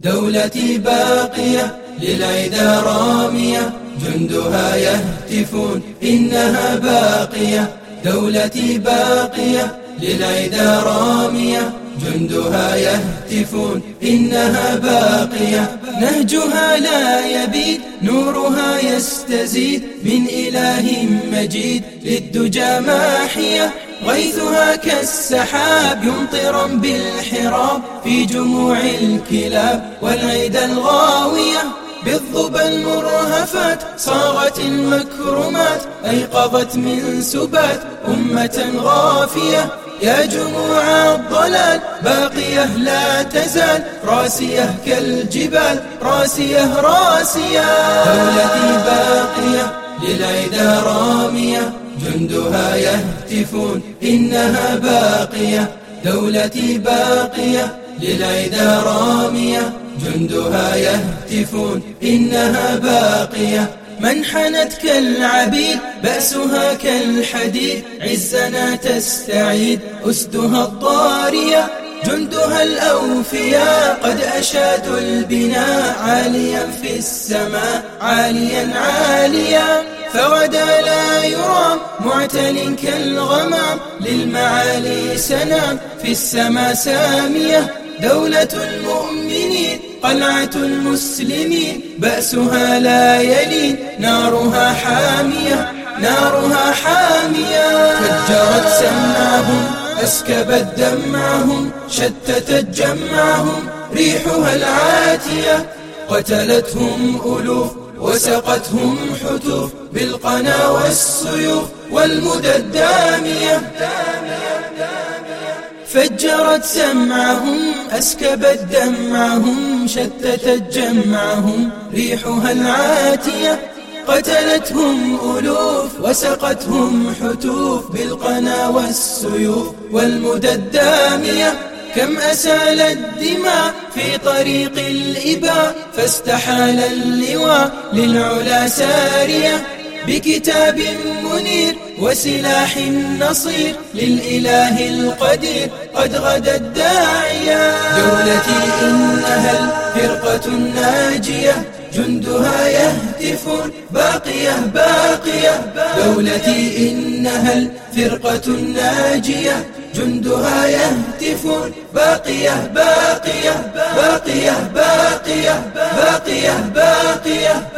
دولتي باقية للعدا رامية جندها يهتفون إنها باقية. دولتي باقية للعدا رامية جندها يهتفون إنها باقية. نهجها لا يبيد نورها يستزيد. من إله مجيد للدجى ماحية. غيثها كالسحاب يمطر بالحراب. في جموع الكلاب والعيد الغاوية. بالظبى المرهفات صاغت المكرمات. أيقظت من سبات أمة غافية. يا جموع الضلال باقية لا تزال راسية كالجبال راسية راسية. دولتي باقية للعدا رامية جندها يهتفون إنها باقية. دولتي باقية للعدا رامية جندها يهتفون إنها باقية منحنت كالعبيد بأسها كالحديد عزنا تستعيد أسدها الطارية جندها الأوفياء قد أشادوا البناء عاليا في السماء عاليا عاليا فغدا لا يرام معتل كالغمام للمعالي سنام في السماء سامية دولة المؤمنين. قلعة المسلمين بأسها لا يلين نارها حامية نارها حامية. فجرت سمعهم أسكبت دمعهم شتتت جمعهم ريحها العاتية. قتلتهم ألوف وسقتهم حتوف بالقنا والسيوف والمدى الدامية. فجرت سمعهم أسكبت دمعهم شتتت جمعهم ريحها العاتية قتلتهم ألوف وسقتهم حتوف بالقنا والسيوف. والمدى الدامية كم أسال الدماء في طريق الإباء فاستحال اللواء للعلا سارية. بكتاب منير وسلاح نصير للإله القدير. قد غدا الداعية. دولتي إنها الفرقة الناجية. جندها يهتفون باقية باقية. دولتي إنها الفرقة الناجية. جندها يهتفون باقية باقية باقية. باقية باقية باقية, باقية.